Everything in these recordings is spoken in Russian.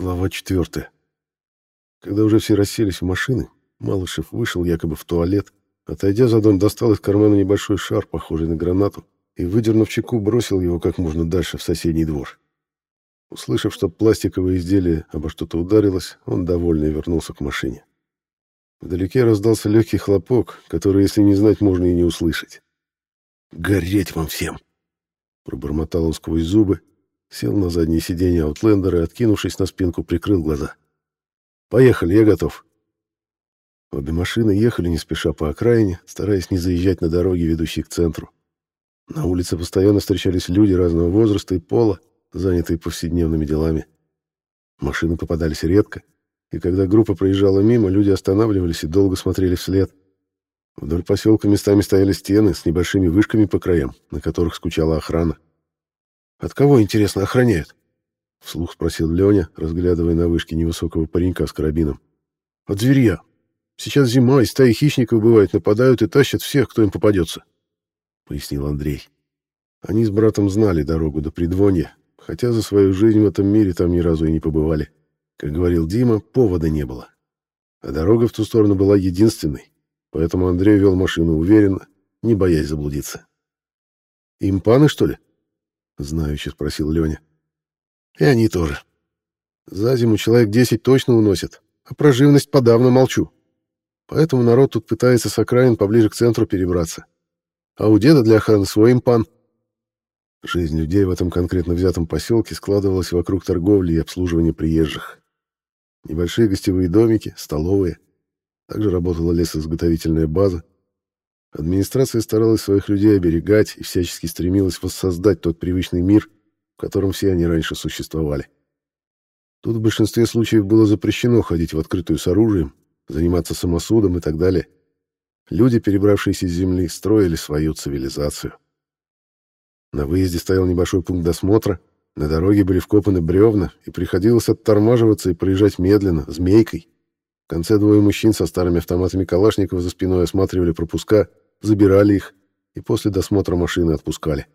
Глава 4. Когда уже все расселись в машины, Малышев вышел якобы в туалет, отойдя за дом, достал из кармана небольшой шар, похожий на гранату, и, выдернув чеку, бросил его как можно дальше в соседний двор. Услышав, что пластиковое изделие обо что-то ударилось, он довольный вернулся к машине. Вдалеке раздался легкий хлопок, который, если не знать, можно и не услышать. «Гореть вам всем!» Пробормотал он сквозь зубы Сел на заднее сиденье Аутлендера и, откинувшись на спинку, прикрыл глаза. «Поехали, я готов». Обе машины ехали не спеша по окраине, стараясь не заезжать на дороги, ведущие к центру. На улице постоянно встречались люди разного возраста и пола, занятые повседневными делами. Машины попадались редко, и когда группа проезжала мимо, люди останавливались и долго смотрели вслед. Вдоль поселка местами стояли стены с небольшими вышками по краям, на которых скучала охрана. От кого, интересно, охраняют? Вслух спросил Леня, разглядывая на вышке невысокого паренька с карабином. От зверья. Сейчас зима, и стаи хищников, бывает, нападают и тащат всех, кто им попадется. Пояснил Андрей. Они с братом знали дорогу до Придвонья, хотя за свою жизнь в этом мире там ни разу и не побывали. Как говорил Дима, повода не было. А дорога в ту сторону была единственной, поэтому Андрей вел машину уверенно, не боясь заблудиться. «Импаны, что ли?» Знаючи спросил Леня. И они тоже. За зиму человек десять точно уносят, а про живность подавно молчу. Поэтому народ тут пытается с окраин поближе к центру перебраться. А у деда для охраны свой импан. Жизнь людей в этом конкретно взятом поселке складывалась вокруг торговли и обслуживания приезжих. Небольшие гостевые домики, столовые. Также работала лесоизготовительная база, Администрация старалась своих людей оберегать и всячески стремилась воссоздать тот привычный мир, в котором все они раньше существовали. Тут в большинстве случаев было запрещено ходить в открытую с оружием, заниматься самосудом и так далее. Люди, перебравшиеся с земли, строили свою цивилизацию. На выезде стоял небольшой пункт досмотра, на дороге были вкопаны бревна, и приходилось оттормаживаться и проезжать медленно, змейкой. В конце двое мужчин со старыми автоматами Калашникова за спиной осматривали пропуска забирали их и после досмотра машины отпускали.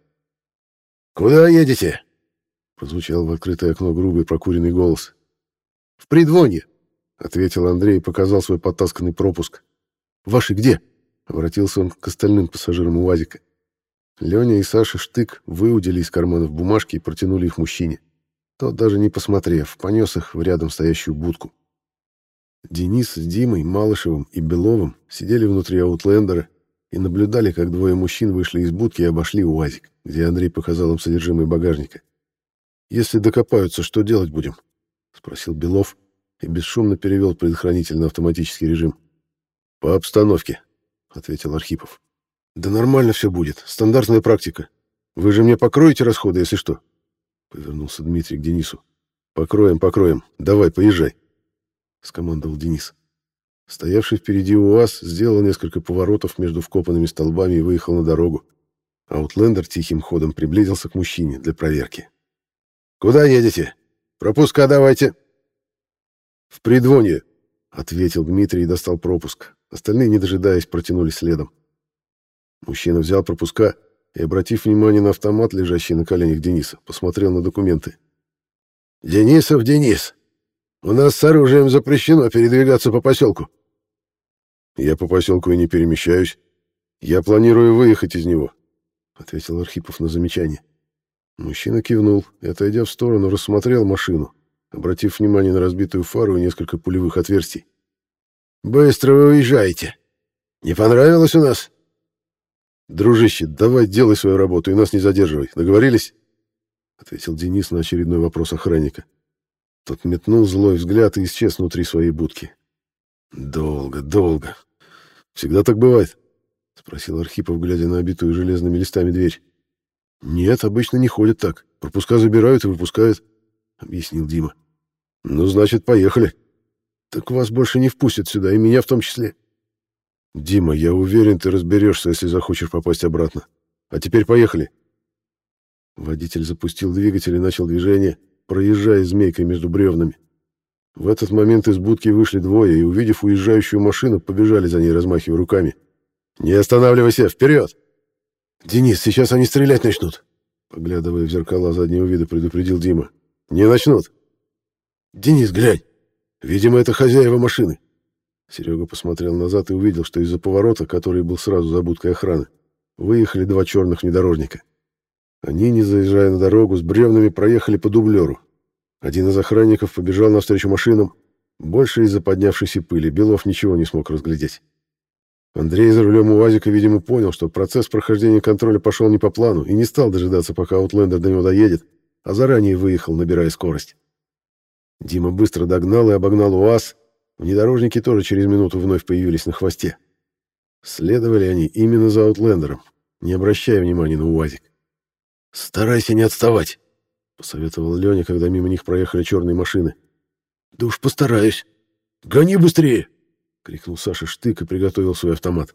«Куда едете?» — прозвучал в открытое окно грубый прокуренный голос. «В Придвонье», — ответил Андрей и показал свой подтасканный пропуск. «Ваши где?» — обратился он к остальным пассажирам УАЗика. Леня и Саша Штык выудили из карманов бумажки и протянули их мужчине. Тот, даже не посмотрев, понес их в рядом стоящую будку. Денис с Димой, Малышевым и Беловым сидели внутри аутлендера и наблюдали, как двое мужчин вышли из будки и обошли УАЗик, где Андрей показал им содержимое багажника. «Если докопаются, что делать будем?» — спросил Белов и бесшумно перевел предохранитель на автоматический режим. «По обстановке», — ответил Архипов. «Да нормально все будет. Стандартная практика. Вы же мне покроете расходы, если что?» Повернулся Дмитрий к Денису. «Покроем, покроем. Давай, поезжай», — скомандовал Денис. Стоявший впереди УАЗ сделал несколько поворотов между вкопанными столбами и выехал на дорогу. Аутлендер тихим ходом приблизился к мужчине для проверки. «Куда едете? Пропуска давайте!» «В Придвонье», — ответил Дмитрий и достал пропуск. Остальные, не дожидаясь, протянули следом. Мужчина взял пропуска и, обратив внимание на автомат, лежащий на коленях Дениса, посмотрел на документы. «Денисов Денис, у нас с оружием запрещено передвигаться по поселку. Я по поселку и не перемещаюсь. Я планирую выехать из него, ответил Архипов на замечание. Мужчина кивнул и, отойдя в сторону, рассмотрел машину, обратив внимание на разбитую фару и несколько пулевых отверстий. «Быстро вы уезжаете. Не понравилось у нас?» «Дружище, давай делай свою работу и нас не задерживай. Договорились?» — ответил Денис на очередной вопрос охранника. Тот метнул злой взгляд и исчез внутри своей будки. «Долго, долго. Всегда так бывает?» — спросил Архипов, глядя на обитую железными листами дверь. «Нет, обычно не ходят так. Пропуска забирают и выпускают», — объяснил Дима. «Ну, значит, поехали. Так вас больше не впустят сюда, и меня в том числе». «Дима, я уверен, ты разберешься, если захочешь попасть обратно. А теперь поехали». Водитель запустил двигатель и начал движение, — проезжая змейкой между бревнами. В этот момент из будки вышли двое и, увидев уезжающую машину, побежали за ней, размахивая руками. «Не останавливайся! Вперед!» «Денис, сейчас они стрелять начнут!» Поглядывая в зеркала заднего вида, предупредил Дима. «Не начнут!» Денис, глянь! Видимо, это хозяева машины. Серега посмотрел назад и увидел, что из-за поворота, который был сразу за будкой охраны, выехали два черных внедорожника. Они, не заезжая на дорогу, с бревнами проехали по дублеру. Один из охранников побежал навстречу машинам. Больше из-за поднявшейся пыли Белов ничего не смог разглядеть. Андрей за рулем УАЗика, видимо, понял, что процесс прохождения контроля пошел не по плану и не стал дожидаться, пока Аутлендер до него доедет, а заранее выехал, набирая скорость. Дима быстро догнал и обогнал УАЗ. Внедорожники тоже через минуту вновь появились на хвосте. Следовали они именно за Аутлендером, не обращая внимания на УАЗик. «Старайся не отставать», — посоветовал Леня, когда мимо них проехали черные машины. «Да уж постараюсь. Гони быстрее!» — крикнул Саша штык и приготовил свой автомат.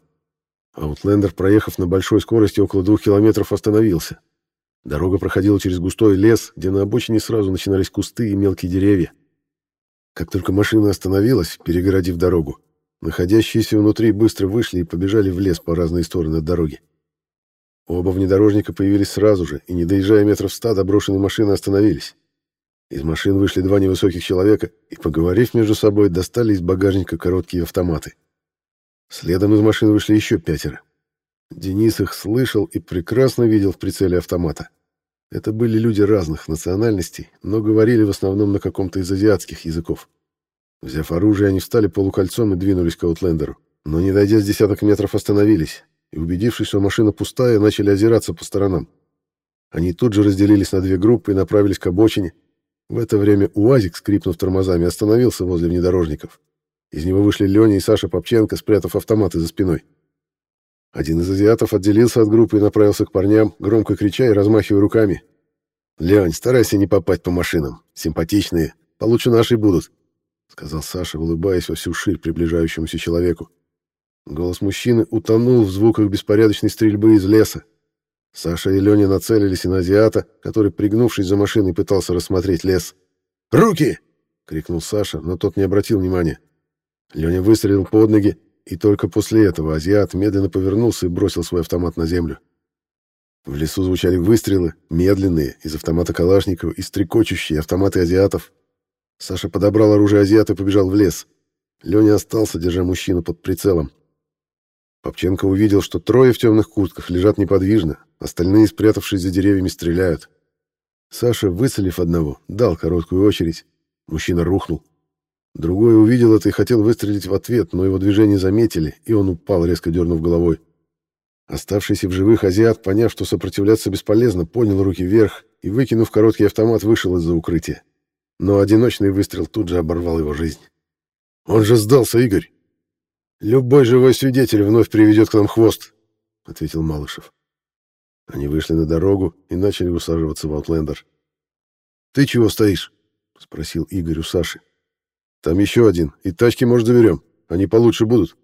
Аутлендер, проехав на большой скорости около двух километров, остановился. Дорога проходила через густой лес, где на обочине сразу начинались кусты и мелкие деревья. Как только машина остановилась, перегородив дорогу, находящиеся внутри быстро вышли и побежали в лес по разные стороны от дороги. Оба внедорожника появились сразу же, и, не доезжая метров ста до брошенной машины, остановились. Из машин вышли два невысоких человека и, поговорив между собой, достали из багажника короткие автоматы. Следом из машин вышли еще пятеро. Денис их слышал и прекрасно видел в прицеле автомата. Это были люди разных национальностей, но говорили в основном на каком-то из азиатских языков. Взяв оружие, они встали полукольцом и двинулись к Аутлендеру. Но, не дойдя с десяток метров, остановились и, убедившись, что машина пустая, начали озираться по сторонам. Они тут же разделились на две группы и направились к обочине, в это время УАЗик, скрипнув тормозами, остановился возле внедорожников. Из него вышли Леня и Саша Попченко, спрятав автоматы за спиной. Один из азиатов отделился от группы и направился к парням, громко крича и размахивая руками. «Лень, старайся не попасть по машинам. Симпатичные. Получше нашей будут», — сказал Саша, улыбаясь во всю ширь приближающемуся человеку. Голос мужчины утонул в звуках беспорядочной стрельбы из леса. Саша и Леня нацелились на азиата, который, пригнувшись за машиной, пытался рассмотреть лес. «Руки!» — крикнул Саша, но тот не обратил внимания. Леня выстрелил под ноги, и только после этого азиат медленно повернулся и бросил свой автомат на землю. В лесу звучали выстрелы, медленные, из автомата Калашникова и стрекочущие автоматы азиатов. Саша подобрал оружие азиата и побежал в лес. Леня остался, держа мужчину под прицелом. Попченко увидел, что трое в темных куртках лежат неподвижно, остальные, спрятавшись за деревьями, стреляют. Саша, выцелив одного, дал короткую очередь. Мужчина рухнул. Другой увидел это и хотел выстрелить в ответ, но его движение заметили, и он упал, резко дернув головой. Оставшийся в живых азиат, поняв, что сопротивляться бесполезно, поднял руки вверх и, выкинув короткий автомат, вышел из-за укрытия. Но одиночный выстрел тут же оборвал его жизнь. «Он же сдался, Игорь!» «Любой живой свидетель вновь приведет к нам хвост», — ответил Малышев. Они вышли на дорогу и начали усаживаться в Аутлендер. «Ты чего стоишь?» — спросил Игорь у Саши. «Там еще один, и тачки, может, заберем. Они получше будут.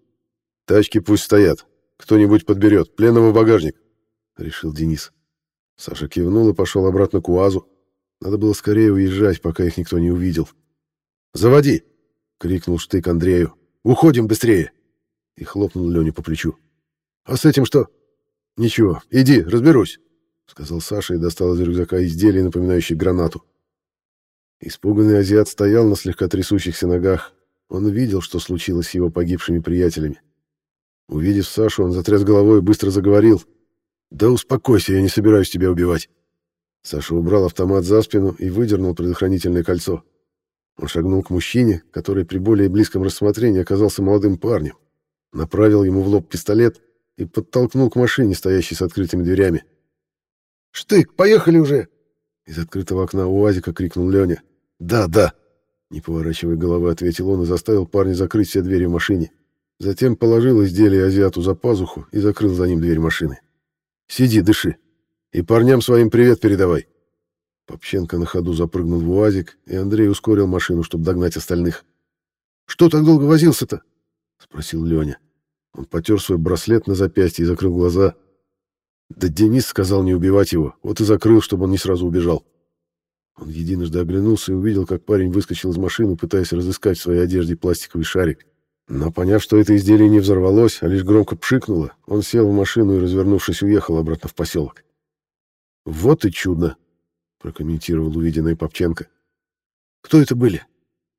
Тачки пусть стоят. Кто-нибудь подберет. Пленного багажник», — решил Денис. Саша кивнул и пошел обратно к УАЗу. Надо было скорее уезжать, пока их никто не увидел. «Заводи!» — крикнул Штык Андрею. «Уходим быстрее!» И хлопнул Леню по плечу. «А с этим что?» «Ничего, иди, разберусь», — сказал Саша и достал из рюкзака изделие, напоминающее гранату. Испуганный азиат стоял на слегка трясущихся ногах. Он видел, что случилось с его погибшими приятелями. Увидев Сашу, он затряс головой и быстро заговорил. «Да успокойся, я не собираюсь тебя убивать». Саша убрал автомат за спину и выдернул предохранительное кольцо. Он шагнул к мужчине, который при более близком рассмотрении оказался молодым парнем направил ему в лоб пистолет и подтолкнул к машине, стоящей с открытыми дверями. «Штык, поехали уже!» Из открытого окна УАЗика крикнул Леня. «Да, да!» Не поворачивая головы, ответил он и заставил парня закрыть все двери в машине. Затем положил изделие азиату за пазуху и закрыл за ним дверь машины. «Сиди, дыши. И парням своим привет передавай». Попченко на ходу запрыгнул в УАЗик, и Андрей ускорил машину, чтобы догнать остальных. «Что так долго возился-то?» — спросил Леня. Он потер свой браслет на запястье и закрыл глаза. Да Денис сказал не убивать его, вот и закрыл, чтобы он не сразу убежал. Он единожды оглянулся и увидел, как парень выскочил из машины, пытаясь разыскать в своей одежде пластиковый шарик. Но поняв, что это изделие не взорвалось, а лишь громко пшикнуло, он сел в машину и, развернувшись, уехал обратно в поселок. «Вот и чудно!» — прокомментировал увиденный Попченко. «Кто это были?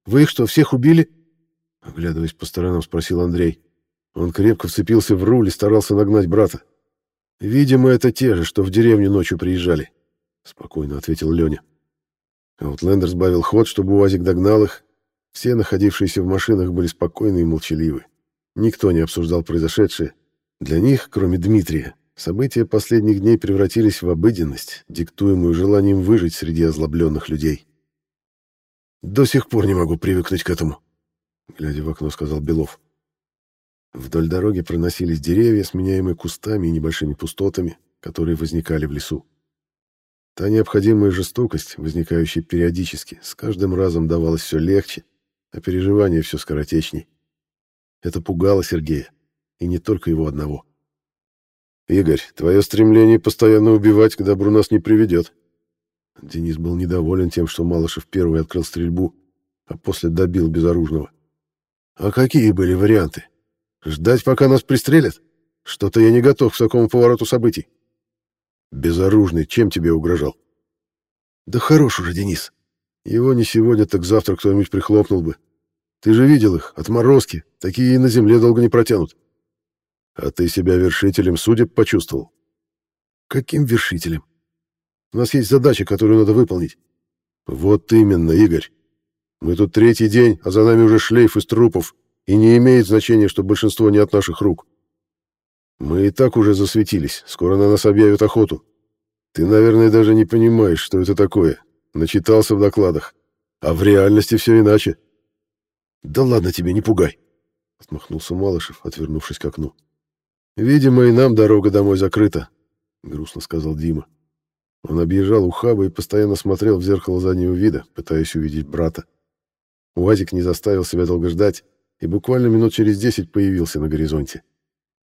Вы их что, всех убили?» Оглядываясь по сторонам, спросил Андрей. Он крепко вцепился в руль и старался нагнать брата. «Видимо, это те же, что в деревню ночью приезжали», — спокойно ответил Леня. Аутлендер сбавил ход, чтобы УАЗик догнал их. Все находившиеся в машинах были спокойны и молчаливы. Никто не обсуждал произошедшее. Для них, кроме Дмитрия, события последних дней превратились в обыденность, диктуемую желанием выжить среди озлобленных людей. «До сих пор не могу привыкнуть к этому», — глядя в окно, сказал Белов. Вдоль дороги проносились деревья, сменяемые кустами и небольшими пустотами, которые возникали в лесу. Та необходимая жестокость, возникающая периодически, с каждым разом давалась все легче, а переживания все скоротечней. Это пугало Сергея, и не только его одного. «Игорь, твое стремление постоянно убивать к добру нас не приведет». Денис был недоволен тем, что Малышев первый открыл стрельбу, а после добил безоружного. «А какие были варианты? Ждать, пока нас пристрелят? Что-то я не готов к такому повороту событий». «Безоружный чем тебе угрожал?» «Да хорош уже, Денис. Его не сегодня, так завтра кто-нибудь прихлопнул бы. Ты же видел их, отморозки, такие и на земле долго не протянут. А ты себя вершителем судеб почувствовал? Каким вершителем? У нас есть задача, которую надо выполнить. Вот именно, Игорь. Мы тут третий день, а за нами уже шлейф из трупов, и не имеет значения, что большинство не от наших рук. Мы и так уже засветились, скоро на нас объявят охоту. Ты, наверное, даже не понимаешь, что это такое. Начитался в докладах. А в реальности все иначе. Да ладно тебе, не пугай. Отмахнулся Малышев, отвернувшись к окну. Видимо, и нам дорога домой закрыта, грустно сказал Дима. Он объезжал ухабы и постоянно смотрел в зеркало заднего вида, пытаясь увидеть брата. Уазик не заставил себя долго ждать и буквально минут через десять появился на горизонте.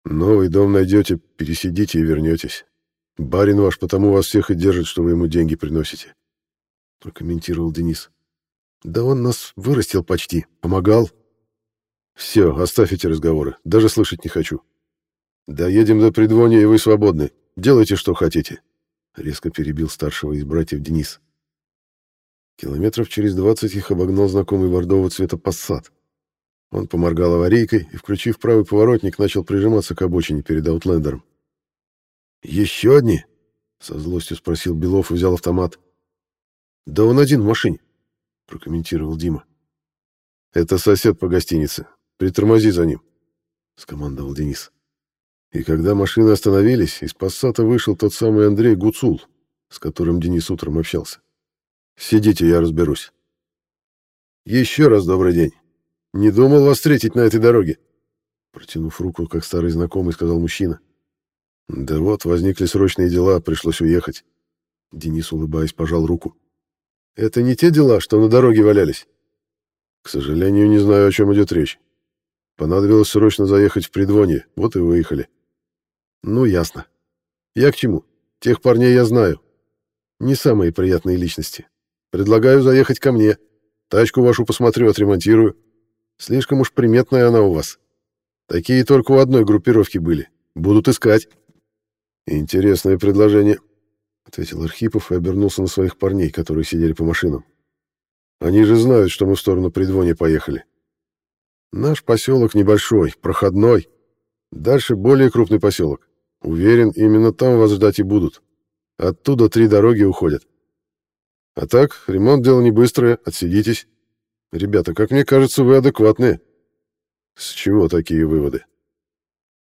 «Новый дом найдете, пересидите и вернетесь. Барин ваш потому вас всех и держит, что вы ему деньги приносите», — прокомментировал Денис. Да он нас вырастил почти, помогал. Все, оставь разговоры, даже слышать не хочу. Доедем до предвония, и вы свободны. Делайте, что хотите. Резко перебил старшего из братьев Денис. Километров через двадцать их обогнал знакомый бордового цвета пассат. Он поморгал аварийкой и, включив правый поворотник, начал прижиматься к обочине перед Аутлендером. «Еще одни?» — со злостью спросил Белов и взял автомат. «Да он один в машине прокомментировал Дима. Это сосед по гостинице. Притормози за ним, скомандовал Денис. И когда машины остановились, из пассата вышел тот самый Андрей Гуцул, с которым Денис утром общался. Сидите, я разберусь. Еще раз добрый день. Не думал вас встретить на этой дороге. Протянув руку, как старый знакомый, сказал мужчина. Да вот, возникли срочные дела, пришлось уехать. Денис, улыбаясь, пожал руку. Это не те дела, что на дороге валялись? К сожалению, не знаю, о чем идет речь. Понадобилось срочно заехать в Придвонье, вот и выехали. Ну, ясно. Я к чему? Тех парней я знаю. Не самые приятные личности. Предлагаю заехать ко мне. Тачку вашу посмотрю, отремонтирую. Слишком уж приметная она у вас. Такие только у одной группировки были. Будут искать. Интересное предложение, — ответил Архипов и обернулся на своих парней, которые сидели по машинам. «Они же знают, что мы в сторону Придвони поехали. Наш поселок небольшой, проходной. Дальше более крупный поселок. Уверен, именно там вас ждать и будут. Оттуда три дороги уходят. А так, ремонт дело не быстрое, отсидитесь. Ребята, как мне кажется, вы адекватные». «С чего такие выводы?»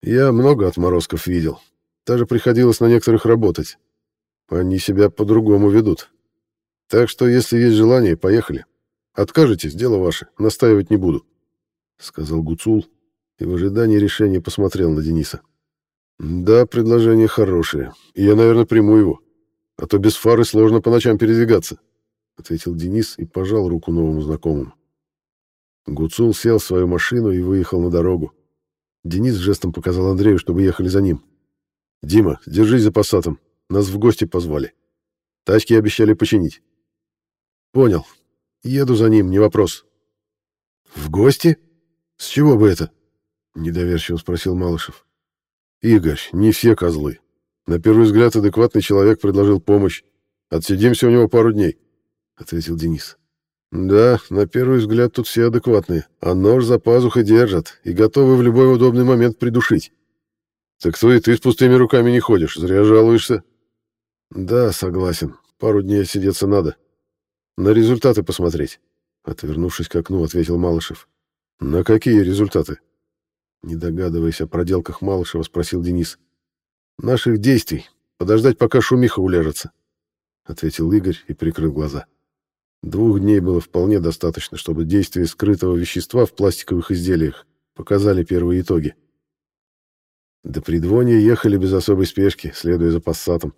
«Я много отморозков видел. Даже приходилось на некоторых работать. Они себя по-другому ведут. Так что, если есть желание, поехали. Откажетесь, дело ваше, настаивать не буду», — сказал Гуцул и в ожидании решения посмотрел на Дениса. «Да, предложение хорошее, и я, наверное, приму его, а то без фары сложно по ночам передвигаться», — ответил Денис и пожал руку новому знакомому. Гуцул сел в свою машину и выехал на дорогу. Денис жестом показал Андрею, чтобы ехали за ним. «Дима, держись за пассатом, нас в гости позвали. Тачки обещали починить. Понял. Еду за ним, не вопрос. В гости? С чего бы это? Недоверчиво спросил Малышев. Игорь, не все козлы. На первый взгляд адекватный человек предложил помощь. Отсидимся у него пару дней, ответил Денис. Да, на первый взгляд тут все адекватные, а нож за пазухой держат и готовы в любой удобный момент придушить. Так то и ты с пустыми руками не ходишь, зря жалуешься. Да, согласен, пару дней сидеться надо. На результаты посмотреть. Отвернувшись к окну, ответил Малышев. На какие результаты? Не догадываясь о проделках Малышева, спросил Денис. Наших действий. Подождать, пока шумиха уляжется, ответил Игорь и прикрыл глаза. Двух дней было вполне достаточно, чтобы действие скрытого вещества в пластиковых изделиях показали первые итоги. До предвония ехали без особой спешки, следуя за пассатом.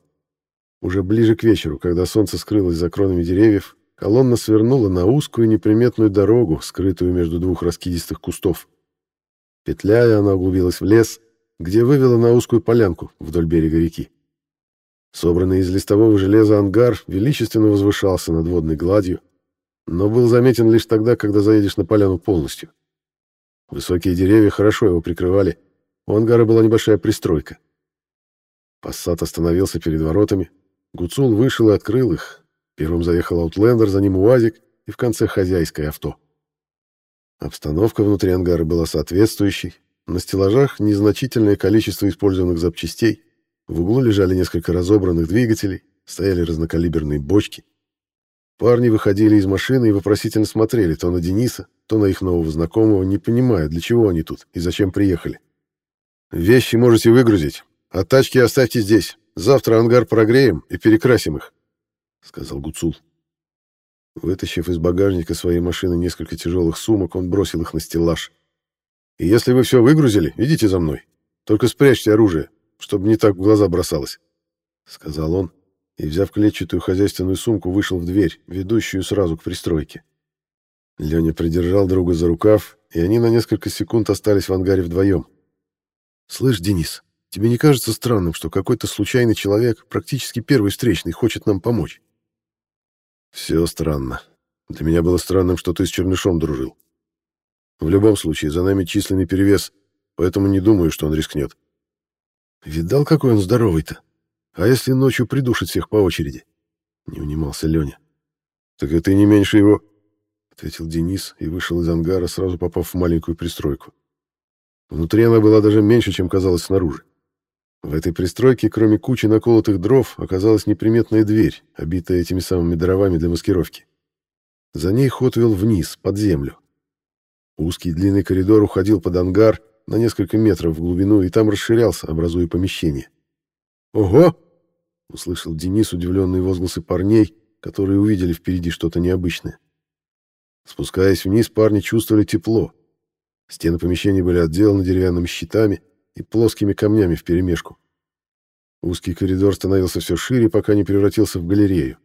Уже ближе к вечеру, когда солнце скрылось за кронами деревьев, колонна свернула на узкую неприметную дорогу, скрытую между двух раскидистых кустов. Петляя, она углубилась в лес, где вывела на узкую полянку вдоль берега реки. Собранный из листового железа ангар величественно возвышался над водной гладью, но был заметен лишь тогда, когда заедешь на поляну полностью. Высокие деревья хорошо его прикрывали, у ангара была небольшая пристройка. Пассат остановился перед воротами, Гуцул вышел и открыл их. Первым заехал Аутлендер, за ним УАЗик и в конце хозяйское авто. Обстановка внутри ангара была соответствующей. На стеллажах незначительное количество использованных запчастей, в углу лежали несколько разобранных двигателей, стояли разнокалиберные бочки. Парни выходили из машины и вопросительно смотрели то на Дениса, то на их нового знакомого, не понимая, для чего они тут и зачем приехали. «Вещи можете выгрузить, а тачки оставьте здесь. Завтра ангар прогреем и перекрасим их», — сказал Гуцул. Вытащив из багажника своей машины несколько тяжелых сумок, он бросил их на стеллаж. «И если вы все выгрузили, идите за мной. Только спрячьте оружие чтобы не так в глаза бросалось», — сказал он, и, взяв клетчатую хозяйственную сумку, вышел в дверь, ведущую сразу к пристройке. Леня придержал друга за рукав, и они на несколько секунд остались в ангаре вдвоем. «Слышь, Денис, тебе не кажется странным, что какой-то случайный человек, практически первый встречный, хочет нам помочь?» «Все странно. Для меня было странным, что ты с Чернышом дружил. В любом случае, за нами численный перевес, поэтому не думаю, что он рискнет. Видал, какой он здоровый-то? А если ночью придушит всех по очереди? Не унимался Леня. Так и не меньше его, ответил Денис и вышел из ангара, сразу попав в маленькую пристройку. Внутри она была даже меньше, чем казалось снаружи. В этой пристройке, кроме кучи наколотых дров, оказалась неприметная дверь, обитая этими самыми дровами для маскировки. За ней ход вел вниз, под землю. Узкий длинный коридор уходил под ангар, на несколько метров в глубину и там расширялся, образуя помещение. «Ого!» — услышал Денис удивленные возгласы парней, которые увидели впереди что-то необычное. Спускаясь вниз, парни чувствовали тепло. Стены помещения были отделаны деревянными щитами и плоскими камнями вперемешку. Узкий коридор становился все шире, пока не превратился в галерею.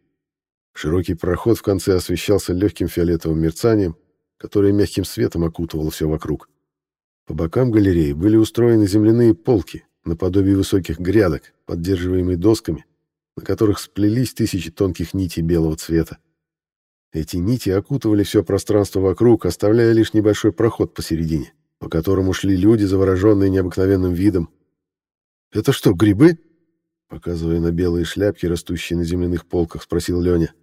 Широкий проход в конце освещался легким фиолетовым мерцанием, которое мягким светом окутывало все вокруг. По бокам галереи были устроены земляные полки, наподобие высоких грядок, поддерживаемые досками, на которых сплелись тысячи тонких нитей белого цвета. Эти нити окутывали все пространство вокруг, оставляя лишь небольшой проход посередине, по которому шли люди, завороженные необыкновенным видом. «Это что, грибы?» Показывая на белые шляпки, растущие на земляных полках, спросил Леня.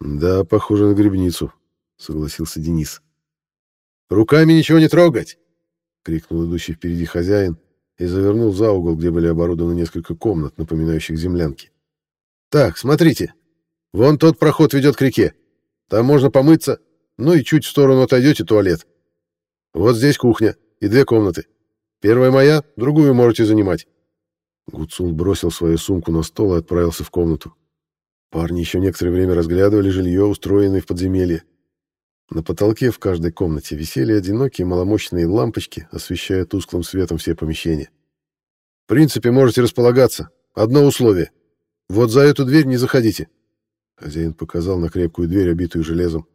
«Да, похоже на грибницу», — согласился Денис. «Руками ничего не трогать!» крикнул идущий впереди хозяин и завернул за угол, где были оборудованы несколько комнат, напоминающих землянки. «Так, смотрите. Вон тот проход ведет к реке. Там можно помыться, ну и чуть в сторону отойдете туалет. Вот здесь кухня и две комнаты. Первая моя, другую можете занимать». Гуцул бросил свою сумку на стол и отправился в комнату. Парни еще некоторое время разглядывали жилье, устроенное в подземелье. На потолке в каждой комнате висели одинокие маломощные лампочки, освещая тусклым светом все помещения. «В принципе, можете располагаться. Одно условие. Вот за эту дверь не заходите». Хозяин показал на крепкую дверь, обитую железом.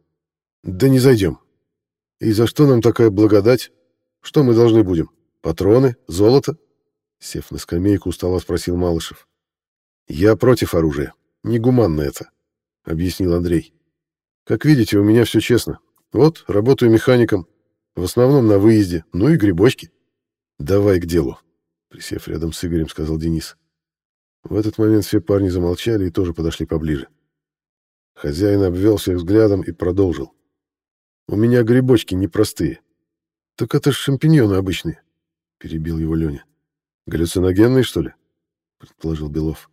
«Да не зайдем. И за что нам такая благодать? Что мы должны будем? Патроны? Золото?» Сев на скамейку, устало спросил Малышев. «Я против оружия. Негуманно это», — объяснил Андрей. «Как видите, у меня все честно. Вот, работаю механиком. В основном на выезде. Ну и грибочки. Давай к делу. Присев рядом с Игорем, сказал Денис. В этот момент все парни замолчали и тоже подошли поближе. Хозяин обвел всех взглядом и продолжил. «У меня грибочки непростые». «Так это ж шампиньоны обычные», — перебил его Леня. «Галлюциногенные, что ли?» — предположил Белов.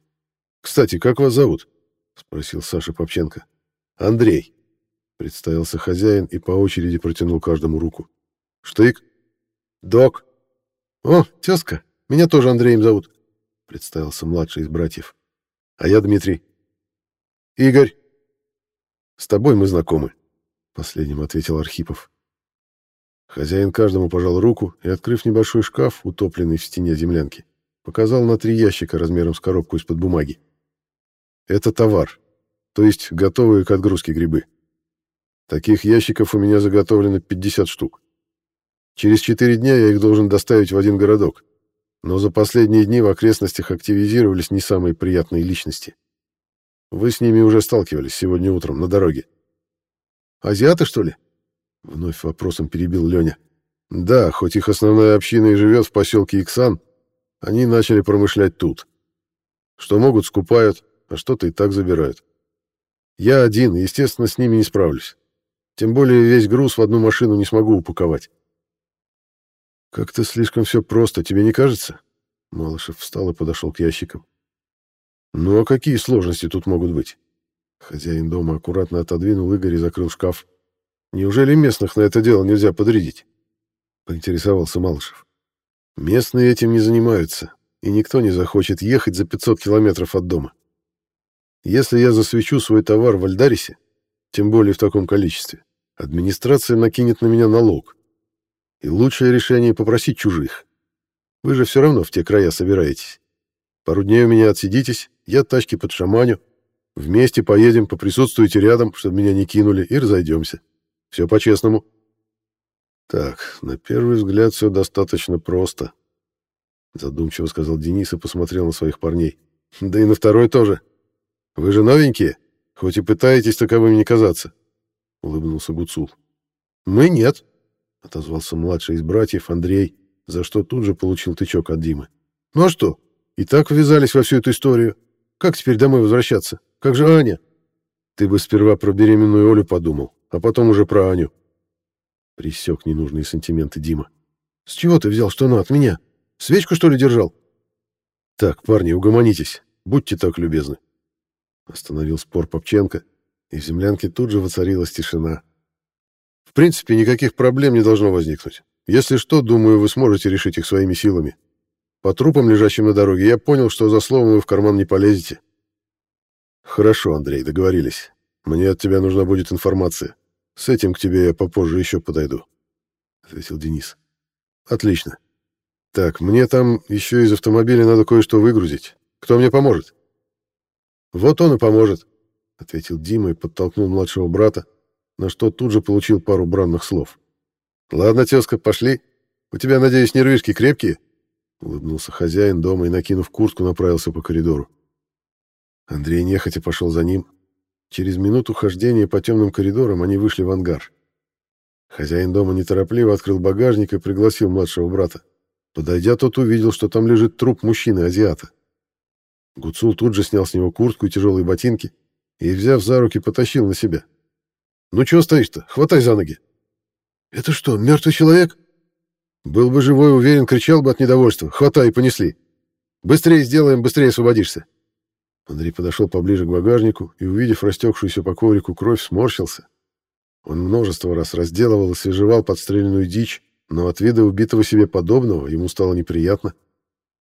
«Кстати, как вас зовут?» — спросил Саша Попченко. «Андрей», — представился хозяин и по очереди протянул каждому руку. «Штык?» «Док». «О, тезка, меня тоже Андреем зовут», — представился младший из братьев. «А я Дмитрий». «Игорь». «С тобой мы знакомы», — последним ответил Архипов. Хозяин каждому пожал руку и, открыв небольшой шкаф, утопленный в стене землянки, показал на три ящика размером с коробку из-под бумаги. «Это товар, то есть готовые к отгрузке грибы. Таких ящиков у меня заготовлено 50 штук. Через четыре дня я их должен доставить в один городок, но за последние дни в окрестностях активизировались не самые приятные личности. Вы с ними уже сталкивались сегодня утром на дороге. Азиаты, что ли? Вновь вопросом перебил Леня. Да, хоть их основная община и живет в поселке Иксан, они начали промышлять тут. Что могут, скупают, а что-то и так забирают. Я один, естественно, с ними не справлюсь. Тем более весь груз в одну машину не смогу упаковать. Как-то слишком все просто, тебе не кажется? Малышев встал и подошел к ящикам. Ну а какие сложности тут могут быть? Хозяин дома аккуратно отодвинул Игорь и закрыл шкаф. Неужели местных на это дело нельзя подрядить? Поинтересовался Малышев. Местные этим не занимаются, и никто не захочет ехать за 500 километров от дома. Если я засвечу свой товар в Альдарисе, тем более в таком количестве, администрация накинет на меня налог. И лучшее решение — попросить чужих. Вы же все равно в те края собираетесь. Пару дней у меня отсидитесь, я тачки под шаманю. Вместе поедем, поприсутствуйте рядом, чтобы меня не кинули, и разойдемся. Все по-честному. Так, на первый взгляд все достаточно просто. Задумчиво сказал Денис и посмотрел на своих парней. Да и на второй тоже. Вы же новенькие, хоть и пытаетесь таковыми не казаться. Улыбнулся Гуцул. Мы нет, отозвался младший из братьев Андрей, за что тут же получил тычок от Димы. Ну а что? И так ввязались во всю эту историю. Как теперь домой возвращаться? Как же Аня? Ты бы сперва про беременную Олю подумал, а потом уже про Аню. Присек ненужные сантименты Дима. С чего ты взял, что она от меня? Свечку, что ли, держал? Так, парни, угомонитесь. Будьте так любезны. Остановил спор Попченко, и в землянке тут же воцарилась тишина. В принципе, никаких проблем не должно возникнуть. Если что, думаю, вы сможете решить их своими силами. По трупам, лежащим на дороге, я понял, что за словом вы в карман не полезете. Хорошо, Андрей, договорились. Мне от тебя нужна будет информация. С этим к тебе я попозже еще подойду, ответил Денис. Отлично. Так, мне там еще из автомобиля надо кое-что выгрузить. Кто мне поможет? Вот он и поможет, ответил Дима и подтолкнул младшего брата, на что тут же получил пару бранных слов. Ладно, тезка, пошли. У тебя, надеюсь, нервишки крепкие? Улыбнулся хозяин дома и, накинув куртку, направился по коридору. Андрей нехотя пошел за ним. Через минуту хождения по темным коридорам они вышли в ангар. Хозяин дома неторопливо открыл багажник и пригласил младшего брата. Подойдя, тот увидел, что там лежит труп мужчины-азиата. Гуцул тут же снял с него куртку и тяжелые ботинки и, взяв за руки, потащил на себя. «Ну чего стоишь-то? Хватай за ноги!» «Это что, мертвый человек?» Был бы живой, уверен, кричал бы от недовольства. Хватай и понесли. Быстрее сделаем, быстрее освободишься. Андрей подошел поближе к багажнику и, увидев растекшуюся по коврику кровь, сморщился. Он множество раз разделывал и свежевал подстреленную дичь, но от вида убитого себе подобного ему стало неприятно.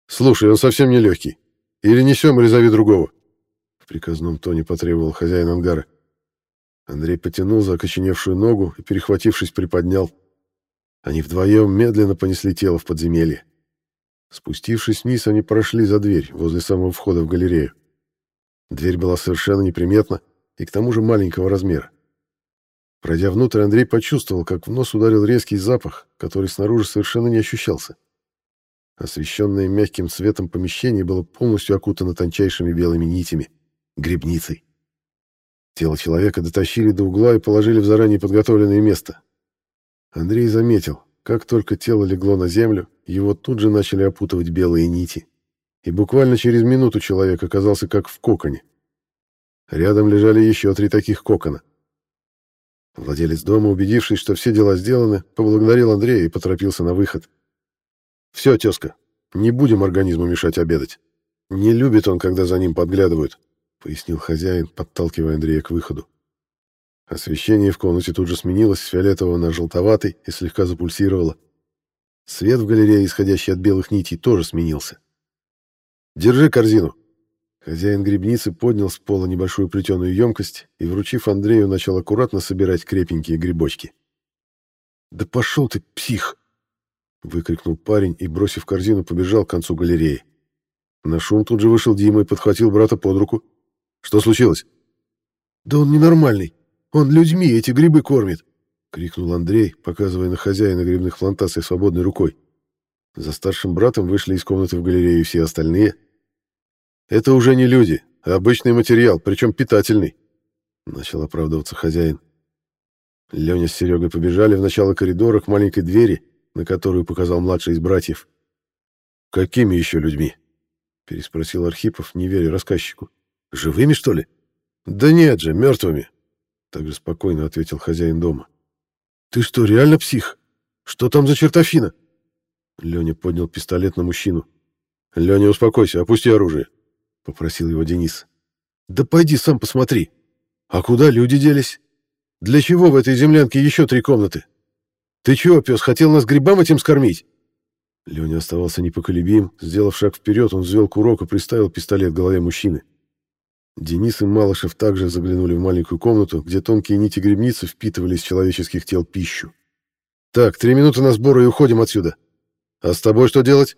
«Слушай, он совсем не легкий. Или несем, или зови другого». В приказном тоне потребовал хозяин ангара. Андрей потянул за окоченевшую ногу и, перехватившись, приподнял. Они вдвоем медленно понесли тело в подземелье. Спустившись вниз, они прошли за дверь возле самого входа в галерею. Дверь была совершенно неприметна и к тому же маленького размера. Пройдя внутрь, Андрей почувствовал, как в нос ударил резкий запах, который снаружи совершенно не ощущался. Освещенное мягким светом помещение было полностью окутано тончайшими белыми нитями, грибницей. Тело человека дотащили до угла и положили в заранее подготовленное место, Андрей заметил, как только тело легло на землю, его тут же начали опутывать белые нити. И буквально через минуту человек оказался как в коконе. Рядом лежали еще три таких кокона. Владелец дома, убедившись, что все дела сделаны, поблагодарил Андрея и поторопился на выход. «Все, тезка, не будем организму мешать обедать. Не любит он, когда за ним подглядывают», — пояснил хозяин, подталкивая Андрея к выходу. Освещение в комнате тут же сменилось с фиолетового на желтоватый и слегка запульсировало. Свет в галерее, исходящий от белых нитей, тоже сменился. «Держи корзину!» Хозяин грибницы поднял с пола небольшую плетеную емкость и, вручив Андрею, начал аккуратно собирать крепенькие грибочки. «Да пошел ты, псих!» — выкрикнул парень и, бросив корзину, побежал к концу галереи. На шум тут же вышел Дима и подхватил брата под руку. «Что случилось?» «Да он ненормальный. Он людьми эти грибы кормит!» — крикнул Андрей, показывая на хозяина грибных плантаций свободной рукой. За старшим братом вышли из комнаты в галерею все остальные — это уже не люди, а обычный материал, причем питательный. Начал оправдываться хозяин. Леня с Серегой побежали в начало коридора к маленькой двери, на которую показал младший из братьев. «Какими еще людьми?» — переспросил Архипов, не веря рассказчику. «Живыми, что ли?» «Да нет же, мертвыми!» — также спокойно ответил хозяин дома. «Ты что, реально псих? Что там за чертовщина?» Леня поднял пистолет на мужчину. «Леня, успокойся, опусти оружие. — попросил его Денис. «Да пойди сам посмотри. А куда люди делись? Для чего в этой землянке еще три комнаты? Ты чего, пес, хотел нас грибам этим скормить?» Леня оставался непоколебим. Сделав шаг вперед, он взвел курок и приставил пистолет к голове мужчины. Денис и Малышев также заглянули в маленькую комнату, где тонкие нити грибницы впитывали из человеческих тел пищу. «Так, три минуты на сбор и уходим отсюда. А с тобой что делать?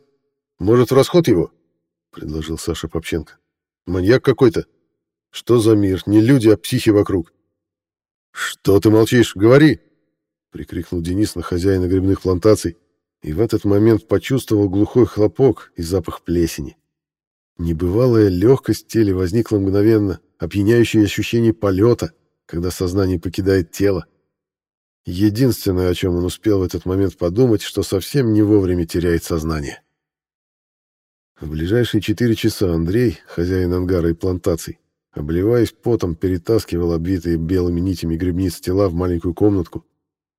Может, в расход его?» предложил Саша Попченко. Маньяк какой-то. Что за мир? Не люди, а психи вокруг. Что ты молчишь? Говори! Прикрикнул Денис на хозяина грибных плантаций, и в этот момент почувствовал глухой хлопок и запах плесени. Небывалая легкость теле возникла мгновенно, опьяняющее ощущение полета, когда сознание покидает тело. Единственное, о чем он успел в этот момент подумать, что совсем не вовремя теряет сознание. В ближайшие четыре часа Андрей, хозяин ангара и плантаций, обливаясь потом, перетаскивал обвитые белыми нитями грибниц тела в маленькую комнатку,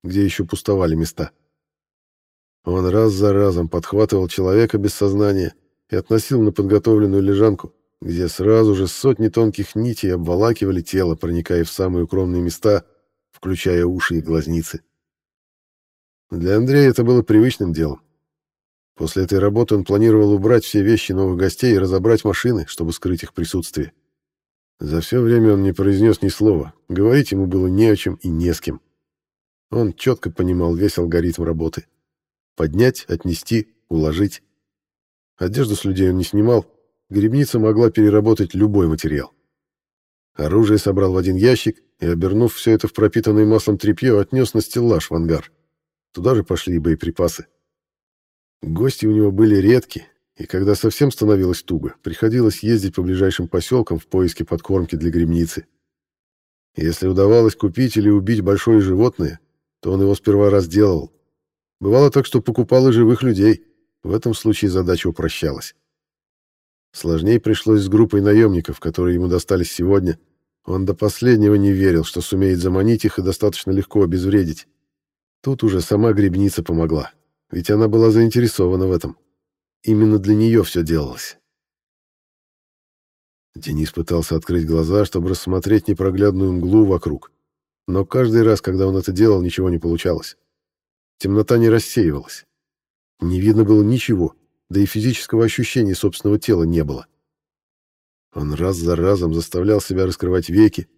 где еще пустовали места. Он раз за разом подхватывал человека без сознания и относил на подготовленную лежанку, где сразу же сотни тонких нитей обволакивали тело, проникая в самые укромные места, включая уши и глазницы. Для Андрея это было привычным делом. После этой работы он планировал убрать все вещи новых гостей и разобрать машины, чтобы скрыть их присутствие. За все время он не произнес ни слова, говорить ему было не о чем и не с кем. Он четко понимал весь алгоритм работы. Поднять, отнести, уложить. Одежду с людей он не снимал, грибница могла переработать любой материал. Оружие собрал в один ящик и, обернув все это в пропитанное маслом тряпье, отнес на стеллаж в ангар. Туда же пошли и боеприпасы. Гости у него были редки, и когда совсем становилось туго, приходилось ездить по ближайшим поселкам в поиске подкормки для грибницы. Если удавалось купить или убить большое животное, то он его сперва разделывал. Бывало так, что покупал и живых людей. В этом случае задача упрощалась. Сложнее пришлось с группой наемников, которые ему достались сегодня. Он до последнего не верил, что сумеет заманить их и достаточно легко обезвредить. Тут уже сама грибница помогла ведь она была заинтересована в этом. Именно для нее все делалось. Денис пытался открыть глаза, чтобы рассмотреть непроглядную мглу вокруг. Но каждый раз, когда он это делал, ничего не получалось. Темнота не рассеивалась. Не видно было ничего, да и физического ощущения собственного тела не было. Он раз за разом заставлял себя раскрывать веки,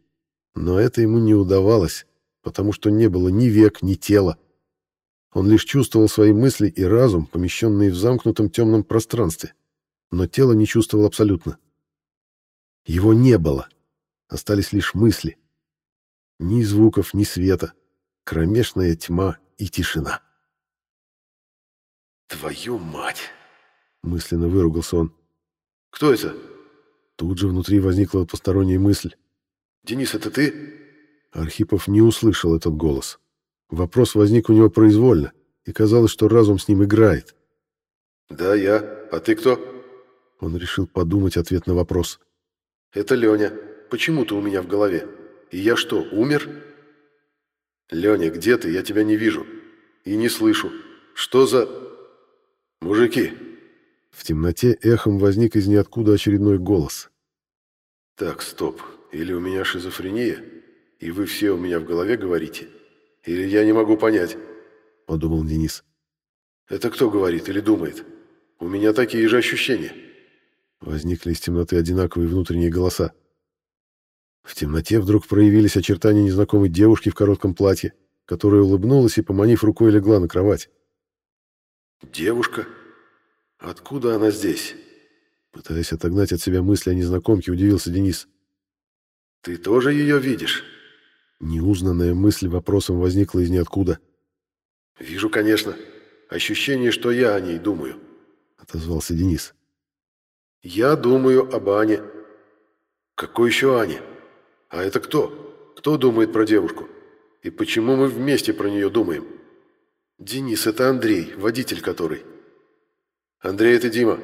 но это ему не удавалось, потому что не было ни век, ни тела. Он лишь чувствовал свои мысли и разум, помещенные в замкнутом темном пространстве, но тело не чувствовал абсолютно. Его не было. Остались лишь мысли. Ни звуков, ни света. Кромешная тьма и тишина. «Твою мать!» — мысленно выругался он. «Кто это?» Тут же внутри возникла посторонняя мысль. «Денис, это ты?» Архипов не услышал этот голос. Вопрос возник у него произвольно, и казалось, что разум с ним играет. «Да, я. А ты кто?» Он решил подумать ответ на вопрос. «Это Леня. почему ты у меня в голове? И я что, умер? Леня, где ты? Я тебя не вижу. И не слышу. Что за... Мужики!» В темноте эхом возник из ниоткуда очередной голос. «Так, стоп. Или у меня шизофрения, и вы все у меня в голове говорите, или я не могу понять», — подумал Денис. «Это кто говорит или думает? У меня такие же ощущения». Возникли из темноты одинаковые внутренние голоса. В темноте вдруг проявились очертания незнакомой девушки в коротком платье, которая улыбнулась и, поманив рукой, легла на кровать. «Девушка? Откуда она здесь?» Пытаясь отогнать от себя мысли о незнакомке, удивился Денис. «Ты тоже ее видишь?» Неузнанная мысль вопросом возникла из ниоткуда. «Вижу, конечно. Ощущение, что я о ней думаю», — отозвался Денис. «Я думаю об Ане». «Какой еще Ане? А это кто? Кто думает про девушку? И почему мы вместе про нее думаем?» «Денис, это Андрей, водитель который». «Андрей, это Дима.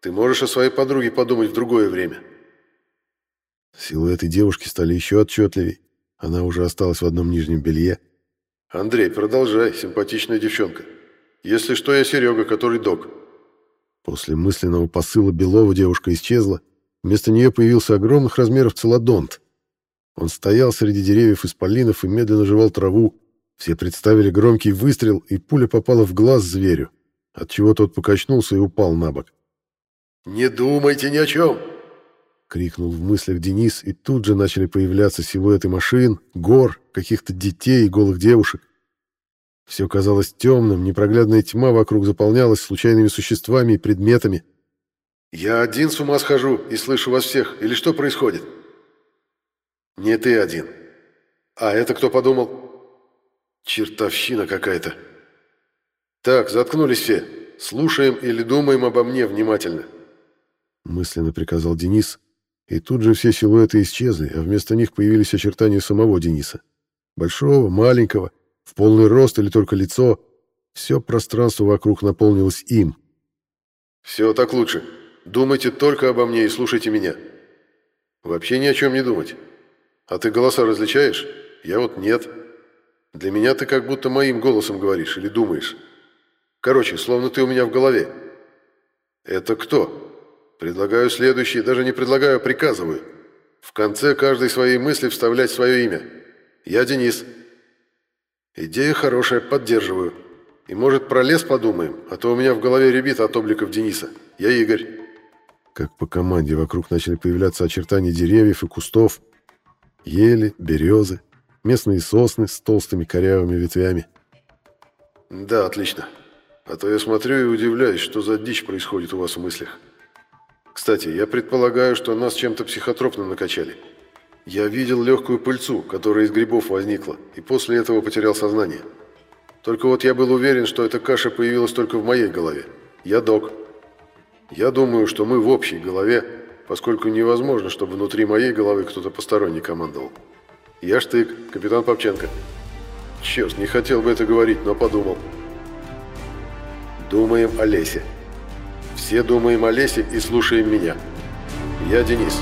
Ты можешь о своей подруге подумать в другое время». Силуэты девушки стали еще отчетливей. Она уже осталась в одном нижнем белье. «Андрей, продолжай, симпатичная девчонка. Если что, я Серега, который док». После мысленного посыла Белова девушка исчезла. Вместо нее появился огромных размеров целодонт. Он стоял среди деревьев исполинов и медленно жевал траву. Все представили громкий выстрел, и пуля попала в глаз зверю, отчего тот покачнулся и упал на бок. «Не думайте ни о чем!» крикнул в мыслях Денис, и тут же начали появляться силуэты машин, гор, каких-то детей и голых девушек. Все казалось темным, непроглядная тьма вокруг заполнялась случайными существами и предметами. «Я один с ума схожу и слышу вас всех, или что происходит?» «Не ты один. А это кто подумал?» «Чертовщина какая-то». «Так, заткнулись все. Слушаем или думаем обо мне внимательно». Мысленно приказал Денис, и тут же все силуэты исчезли, а вместо них появились очертания самого Дениса. Большого, маленького, в полный рост или только лицо. Все пространство вокруг наполнилось им. «Все так лучше. Думайте только обо мне и слушайте меня. Вообще ни о чем не думать. А ты голоса различаешь? Я вот нет. Для меня ты как будто моим голосом говоришь или думаешь. Короче, словно ты у меня в голове. Это кто?» Предлагаю следующий, даже не предлагаю, а приказываю. В конце каждой своей мысли вставлять свое имя. Я Денис. Идея хорошая, поддерживаю. И может про лес подумаем, а то у меня в голове ребит от обликов Дениса. Я Игорь. Как по команде вокруг начали появляться очертания деревьев и кустов. Ели, березы, местные сосны с толстыми корявыми ветвями. Да, отлично. А то я смотрю и удивляюсь, что за дичь происходит у вас в мыслях. Кстати, я предполагаю, что нас чем-то психотропно накачали. Я видел легкую пыльцу, которая из грибов возникла, и после этого потерял сознание. Только вот я был уверен, что эта каша появилась только в моей голове. Я док. Я думаю, что мы в общей голове, поскольку невозможно, чтобы внутри моей головы кто-то посторонний командовал. Я Штык, капитан Попченко. Черт, не хотел бы это говорить, но подумал. Думаем о лесе. Все думаем о лесе и слушаем меня. Я Денис.